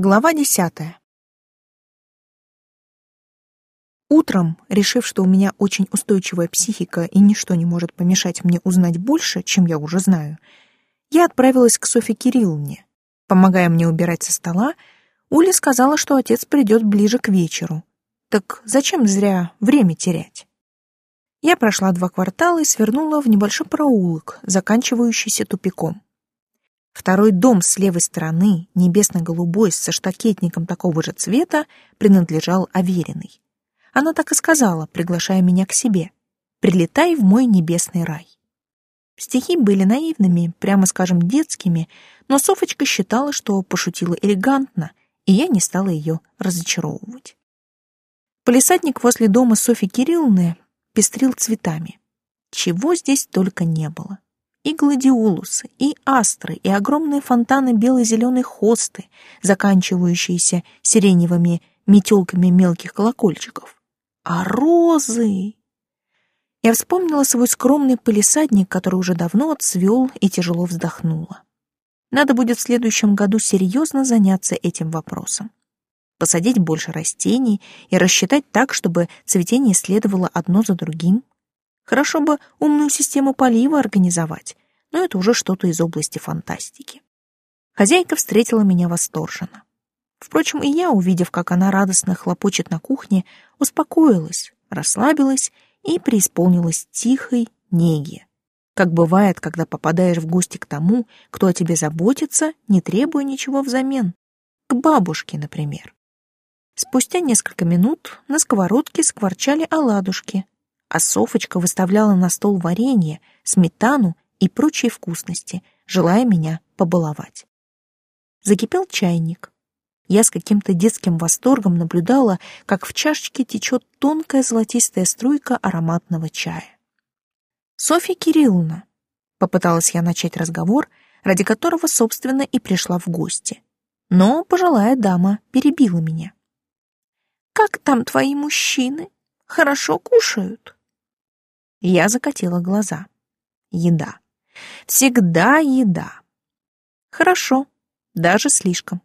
Глава десятая. Утром, решив, что у меня очень устойчивая психика и ничто не может помешать мне узнать больше, чем я уже знаю, я отправилась к Софье Кирилловне. Помогая мне убирать со стола, Уля сказала, что отец придет ближе к вечеру. Так зачем зря время терять? Я прошла два квартала и свернула в небольшой проулок, заканчивающийся тупиком. Второй дом с левой стороны, небесно-голубой, со штакетником такого же цвета, принадлежал Авериной. Она так и сказала, приглашая меня к себе. «Прилетай в мой небесный рай». Стихи были наивными, прямо скажем, детскими, но Софочка считала, что пошутила элегантно, и я не стала ее разочаровывать. Полисадник возле дома Софьи Кирилловны пестрил цветами. Чего здесь только не было и гладиолусы, и астры, и огромные фонтаны бело-зеленой хосты, заканчивающиеся сиреневыми метелками мелких колокольчиков. А розы! Я вспомнила свой скромный полисадник, который уже давно отцвел и тяжело вздохнула. Надо будет в следующем году серьезно заняться этим вопросом. Посадить больше растений и рассчитать так, чтобы цветение следовало одно за другим — Хорошо бы умную систему полива организовать, но это уже что-то из области фантастики. Хозяйка встретила меня восторженно. Впрочем, и я, увидев, как она радостно хлопочет на кухне, успокоилась, расслабилась и преисполнилась тихой неги. Как бывает, когда попадаешь в гости к тому, кто о тебе заботится, не требуя ничего взамен. К бабушке, например. Спустя несколько минут на сковородке скворчали оладушки, а Софочка выставляла на стол варенье, сметану и прочие вкусности, желая меня побаловать. Закипел чайник. Я с каким-то детским восторгом наблюдала, как в чашечке течет тонкая золотистая струйка ароматного чая. «Софья Кирилловна», — попыталась я начать разговор, ради которого, собственно, и пришла в гости. Но пожилая дама перебила меня. «Как там твои мужчины? Хорошо кушают?» Я закатила глаза. Еда. Всегда еда. Хорошо, даже слишком.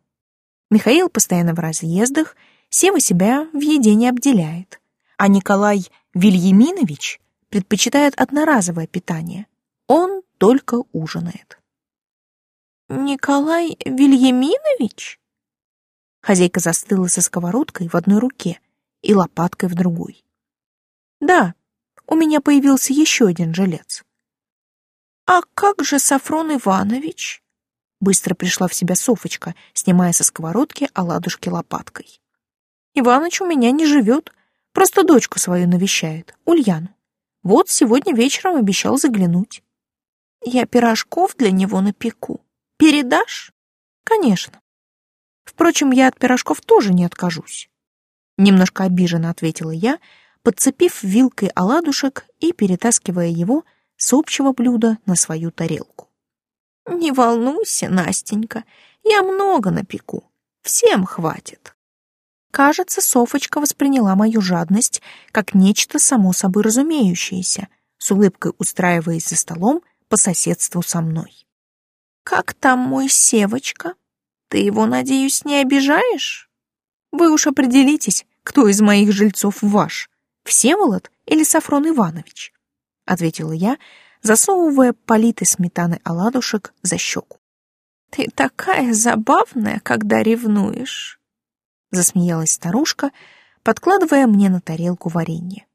Михаил постоянно в разъездах, Сева себя в еде не обделяет. А Николай Вильяминович предпочитает одноразовое питание. Он только ужинает. «Николай Вильяминович?» Хозяйка застыла со сковородкой в одной руке и лопаткой в другой. «Да, у меня появился еще один жилец. «А как же Сафрон Иванович?» Быстро пришла в себя Софочка, снимая со сковородки оладушки лопаткой. «Иваныч у меня не живет, просто дочку свою навещает, Ульяну. Вот сегодня вечером обещал заглянуть. Я пирожков для него напеку. Передашь? Конечно. Впрочем, я от пирожков тоже не откажусь. Немножко обиженно ответила я, подцепив вилкой оладушек и перетаскивая его с общего блюда на свою тарелку. «Не волнуйся, Настенька, я много напеку, всем хватит». Кажется, Софочка восприняла мою жадность как нечто само собой разумеющееся, с улыбкой устраиваясь за столом по соседству со мной. «Как там мой Севочка? Ты его, надеюсь, не обижаешь? Вы уж определитесь, кто из моих жильцов ваш. Всеволод или Сафрон Иванович?» — ответила я, засовывая политый сметаны оладушек за щеку. «Ты такая забавная, когда ревнуешь!» — засмеялась старушка, подкладывая мне на тарелку варенье.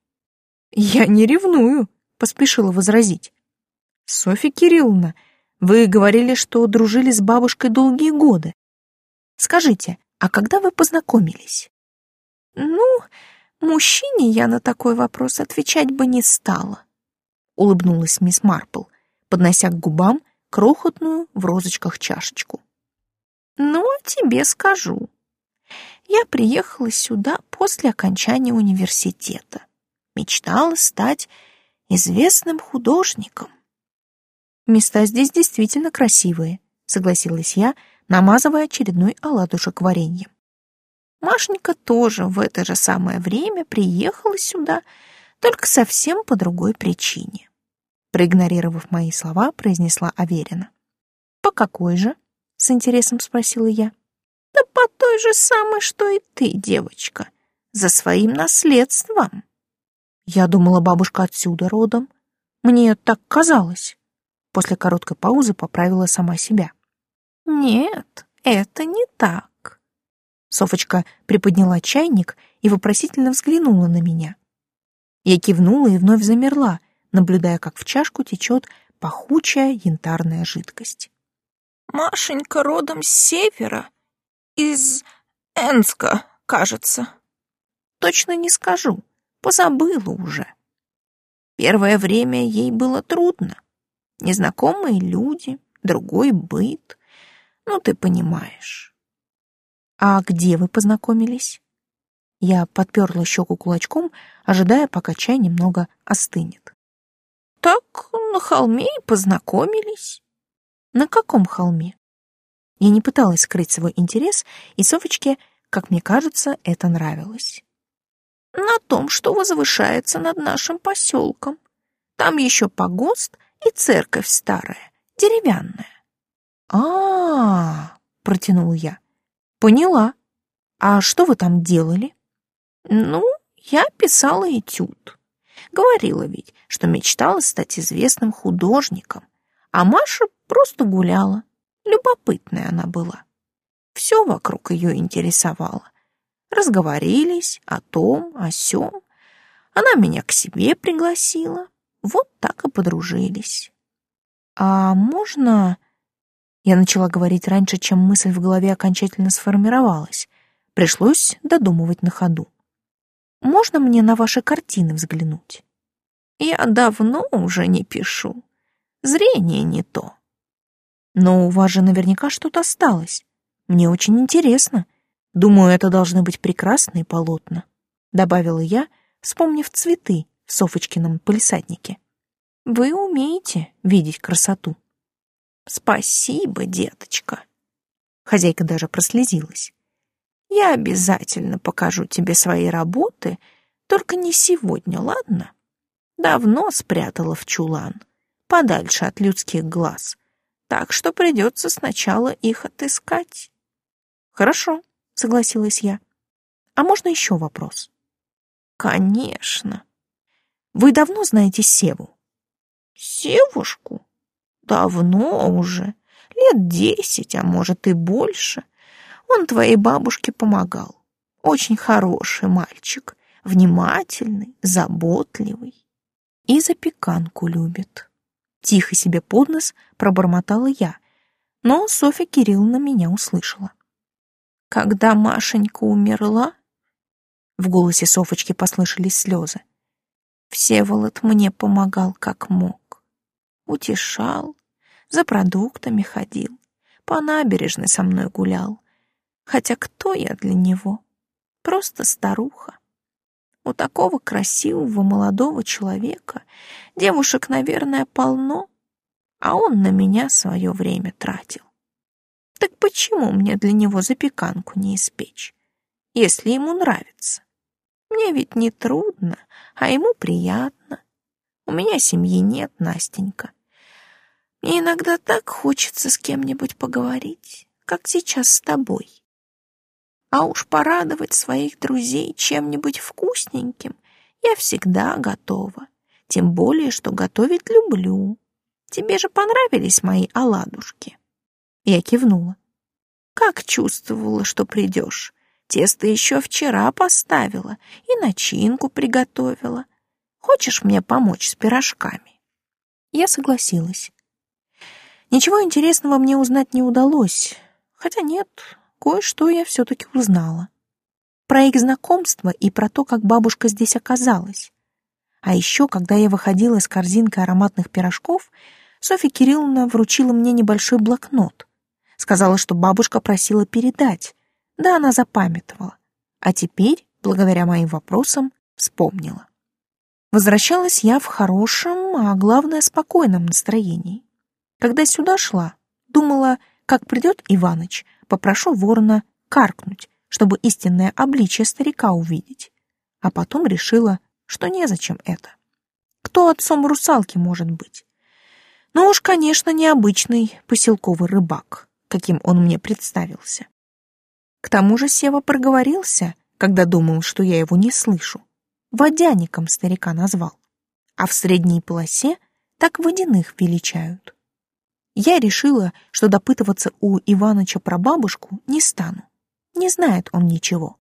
«Я не ревную», — поспешила возразить. «Софья Кирилловна, вы говорили, что дружили с бабушкой долгие годы. Скажите, а когда вы познакомились?» «Ну, Мужчине я на такой вопрос отвечать бы не стала. Улыбнулась мисс Марпл, поднося к губам крохотную в розочках чашечку. Ну, а тебе скажу. Я приехала сюда после окончания университета. Мечтала стать известным художником. Места здесь действительно красивые, согласилась я, намазывая очередной оладушек вареньем. Машенька тоже в это же самое время приехала сюда, только совсем по другой причине. Проигнорировав мои слова, произнесла Аверина. «По какой же?» — с интересом спросила я. Да по той же самой, что и ты, девочка, за своим наследством. Я думала, бабушка отсюда родом. Мне так казалось. После короткой паузы поправила сама себя. Нет, это не так. Софочка приподняла чайник и вопросительно взглянула на меня. Я кивнула и вновь замерла, наблюдая, как в чашку течет пахучая янтарная жидкость. «Машенька родом с севера, из Энска, кажется». «Точно не скажу, позабыла уже». Первое время ей было трудно. Незнакомые люди, другой быт. Ну, ты понимаешь. А где вы познакомились? Я подперла щеку кулачком, ожидая, пока чай немного остынет. Так на холме и познакомились. На каком холме? Я не пыталась скрыть свой интерес, и Софочке, как мне кажется, это нравилось. На том, что возвышается над нашим поселком. Там еще погост и церковь старая, деревянная. А, -а, -а протянул я. Поняла. А что вы там делали? Ну, я писала этюд. Говорила ведь, что мечтала стать известным художником, а Маша просто гуляла. Любопытная она была. Все вокруг ее интересовало. Разговорились о том, о сём. Она меня к себе пригласила. Вот так и подружились. А можно... Я начала говорить раньше, чем мысль в голове окончательно сформировалась. Пришлось додумывать на ходу. Можно мне на ваши картины взглянуть? Я давно уже не пишу. Зрение не то. Но у вас же наверняка что-то осталось. Мне очень интересно. Думаю, это должны быть прекрасные полотна, добавила я, вспомнив цветы в Софочкином полисаднике. Вы умеете видеть красоту. Спасибо, деточка. Хозяйка даже прослезилась. Я обязательно покажу тебе свои работы, только не сегодня, ладно? Давно спрятала в чулан, подальше от людских глаз, так что придется сначала их отыскать. Хорошо, согласилась я. А можно еще вопрос? Конечно. Вы давно знаете Севу? Севушку? Давно уже, лет десять, а может и больше. Он твоей бабушке помогал. Очень хороший мальчик, внимательный, заботливый. И запеканку любит. Тихо себе под нос пробормотала я, но Софья Кирилловна меня услышала. Когда Машенька умерла, в голосе Софочки послышались слезы. Всеволод мне помогал как мог. Утешал, за продуктами ходил, по набережной со мной гулял, Хотя кто я для него? Просто старуха. У такого красивого молодого человека девушек, наверное, полно, а он на меня свое время тратил. Так почему мне для него запеканку не испечь, если ему нравится? Мне ведь не трудно, а ему приятно. У меня семьи нет, Настенька. Мне иногда так хочется с кем-нибудь поговорить, как сейчас с тобой. А уж порадовать своих друзей чем-нибудь вкусненьким я всегда готова. Тем более, что готовить люблю. Тебе же понравились мои оладушки?» Я кивнула. «Как чувствовала, что придешь. Тесто еще вчера поставила и начинку приготовила. Хочешь мне помочь с пирожками?» Я согласилась. Ничего интересного мне узнать не удалось. Хотя нет, кое-что я все-таки узнала. Про их знакомство и про то, как бабушка здесь оказалась. А еще, когда я выходила с корзинкой ароматных пирожков, Софья Кирилловна вручила мне небольшой блокнот. Сказала, что бабушка просила передать. Да, она запамятовала. А теперь, благодаря моим вопросам, вспомнила. Возвращалась я в хорошем, а главное, спокойном настроении. Когда сюда шла, думала, как придет Иваныч, попрошу ворона каркнуть, чтобы истинное обличие старика увидеть. А потом решила, что незачем это. Кто отцом русалки может быть? Ну уж, конечно, необычный поселковый рыбак, каким он мне представился. К тому же Сева проговорился, когда думал, что я его не слышу. Водяником старика назвал. А в средней полосе так водяных величают. Я решила, что допытываться у Иваныча про бабушку не стану. Не знает он ничего.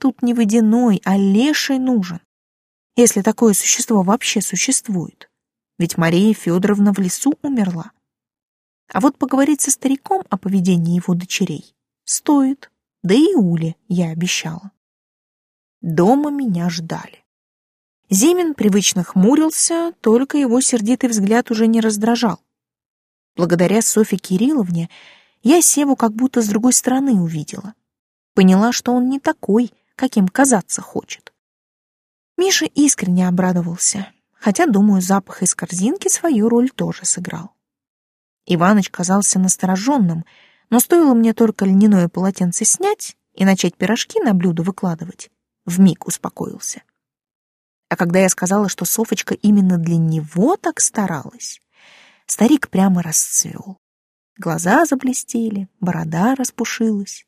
Тут не водяной, а леший нужен. Если такое существо вообще существует. Ведь Мария Федоровна в лесу умерла. А вот поговорить со стариком о поведении его дочерей стоит. Да и Уле я обещала. Дома меня ждали. Зимин привычно хмурился, только его сердитый взгляд уже не раздражал. Благодаря Софье Кирилловне я Севу как будто с другой стороны увидела. Поняла, что он не такой, каким казаться хочет. Миша искренне обрадовался, хотя, думаю, запах из корзинки свою роль тоже сыграл. Иваныч казался настороженным, но стоило мне только льняное полотенце снять и начать пирожки на блюдо выкладывать, вмиг успокоился. А когда я сказала, что Софочка именно для него так старалась, старик прямо расцвел. Глаза заблестели, борода распушилась.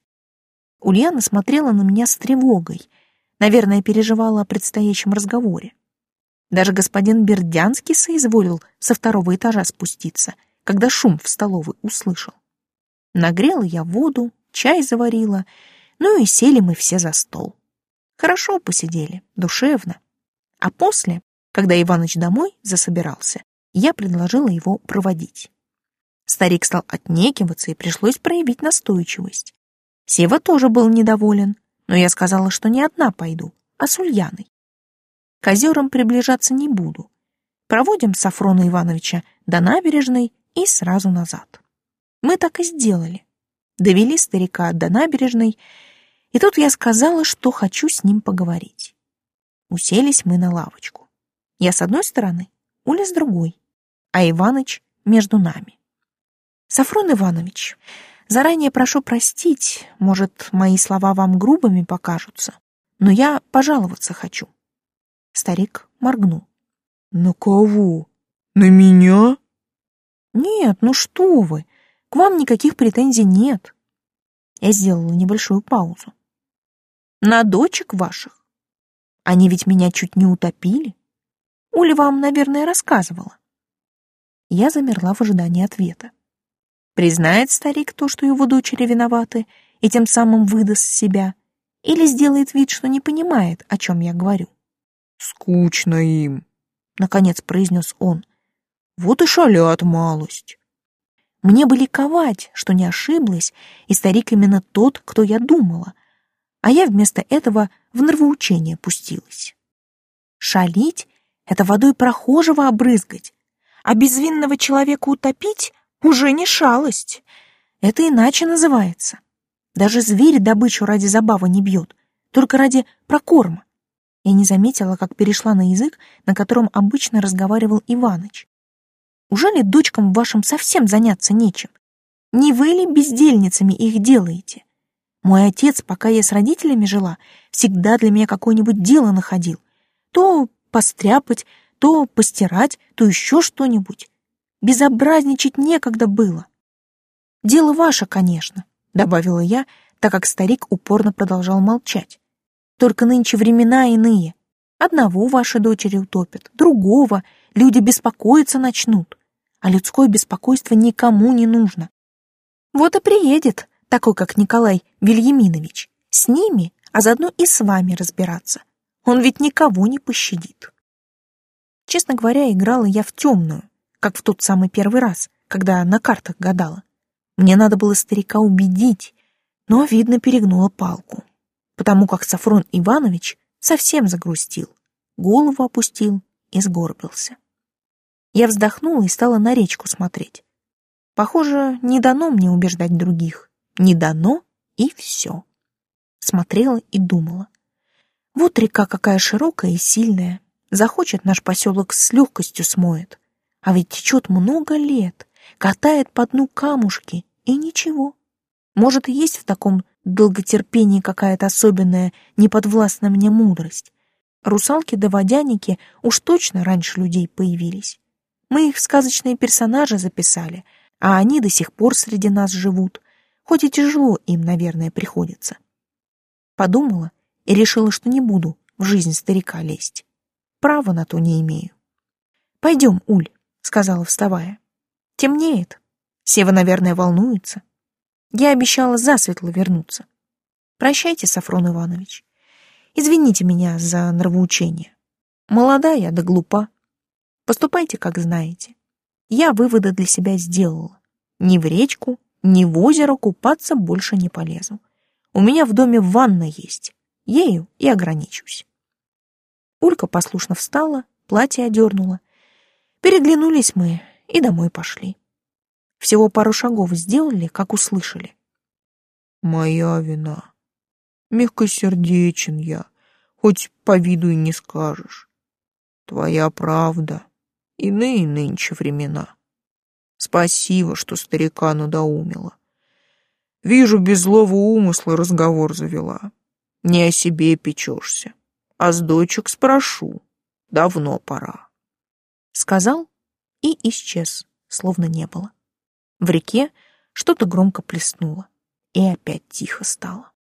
Ульяна смотрела на меня с тревогой, наверное, переживала о предстоящем разговоре. Даже господин Бердянский соизволил со второго этажа спуститься, когда шум в столовой услышал. Нагрела я воду, чай заварила, ну и сели мы все за стол. Хорошо посидели, душевно. А после, когда Иваныч домой засобирался, я предложила его проводить. Старик стал отнекиваться, и пришлось проявить настойчивость. Сева тоже был недоволен, но я сказала, что не одна пойду, а с Ульяной. К озерам приближаться не буду. Проводим Сафрона Ивановича до набережной и сразу назад. Мы так и сделали. Довели старика до набережной, и тут я сказала, что хочу с ним поговорить. Уселись мы на лавочку. Я с одной стороны, Уля с другой, а Иваныч между нами. Сафрон Иванович, заранее прошу простить, может, мои слова вам грубыми покажутся, но я пожаловаться хочу. Старик моргнул. На кого? На меня? Нет, ну что вы, к вам никаких претензий нет. Я сделала небольшую паузу. На дочек ваших. Они ведь меня чуть не утопили. Уля вам, наверное, рассказывала. Я замерла в ожидании ответа. Признает старик то, что его дочери виноваты, и тем самым выдаст себя, или сделает вид, что не понимает, о чем я говорю. «Скучно им», — наконец произнес он. «Вот и шалят малость». Мне бы ликовать, что не ошиблась, и старик именно тот, кто я думала, а я вместо этого в нравоучение пустилась. Шалить — это водой прохожего обрызгать, а безвинного человека утопить уже не шалость. Это иначе называется. Даже зверь добычу ради забавы не бьет, только ради прокорма. Я не заметила, как перешла на язык, на котором обычно разговаривал Иваныч. Ужели дочкам вашим совсем заняться нечем? Не вы ли бездельницами их делаете? Мой отец, пока я с родителями жила, всегда для меня какое-нибудь дело находил. То постряпать, то постирать, то еще что-нибудь. Безобразничать некогда было. Дело ваше, конечно, добавила я, так как старик упорно продолжал молчать. Только нынче времена иные. Одного ваши дочери утопят, другого люди беспокоиться начнут. А людское беспокойство никому не нужно. Вот и приедет такой как Николай Вильяминович, с ними, а заодно и с вами разбираться. Он ведь никого не пощадит. Честно говоря, играла я в темную, как в тот самый первый раз, когда на картах гадала. Мне надо было старика убедить, но, видно, перегнула палку, потому как Сафрон Иванович совсем загрустил, голову опустил и сгорбился. Я вздохнула и стала на речку смотреть. Похоже, не дано мне убеждать других. Не дано и все. Смотрела и думала. Вот река какая широкая и сильная. Захочет наш поселок с легкостью смоет. А ведь течет много лет, катает по дну камушки, и ничего. Может, есть в таком долготерпении какая-то особенная, неподвластная мне мудрость. Русалки да водяники уж точно раньше людей появились. Мы их в сказочные персонажи записали, а они до сих пор среди нас живут, хоть и тяжело им, наверное, приходится. Подумала и решила, что не буду в жизнь старика лезть. Права на то не имею. «Пойдем, Уль», — сказала, вставая. «Темнеет. Сева, наверное, волнуется. Я обещала засветло вернуться. Прощайте, Сафрон Иванович. Извините меня за нравоучение. Молода я да глупа. Поступайте, как знаете. Я выводы для себя сделала. Ни в речку, ни в озеро купаться больше не полезу. У меня в доме ванна есть. Ею и ограничусь. Улька послушно встала, платье одернула. Переглянулись мы и домой пошли. Всего пару шагов сделали, как услышали. Моя вина. Мягкосердечен я, хоть по виду и не скажешь. Твоя правда. Иные нынче времена. Спасибо, что старика надоумила. Вижу, без злого умысла разговор завела. Не о себе печешься, а с дочек спрошу. Давно пора. Сказал и исчез, словно не было. В реке что-то громко плеснуло, и опять тихо стало.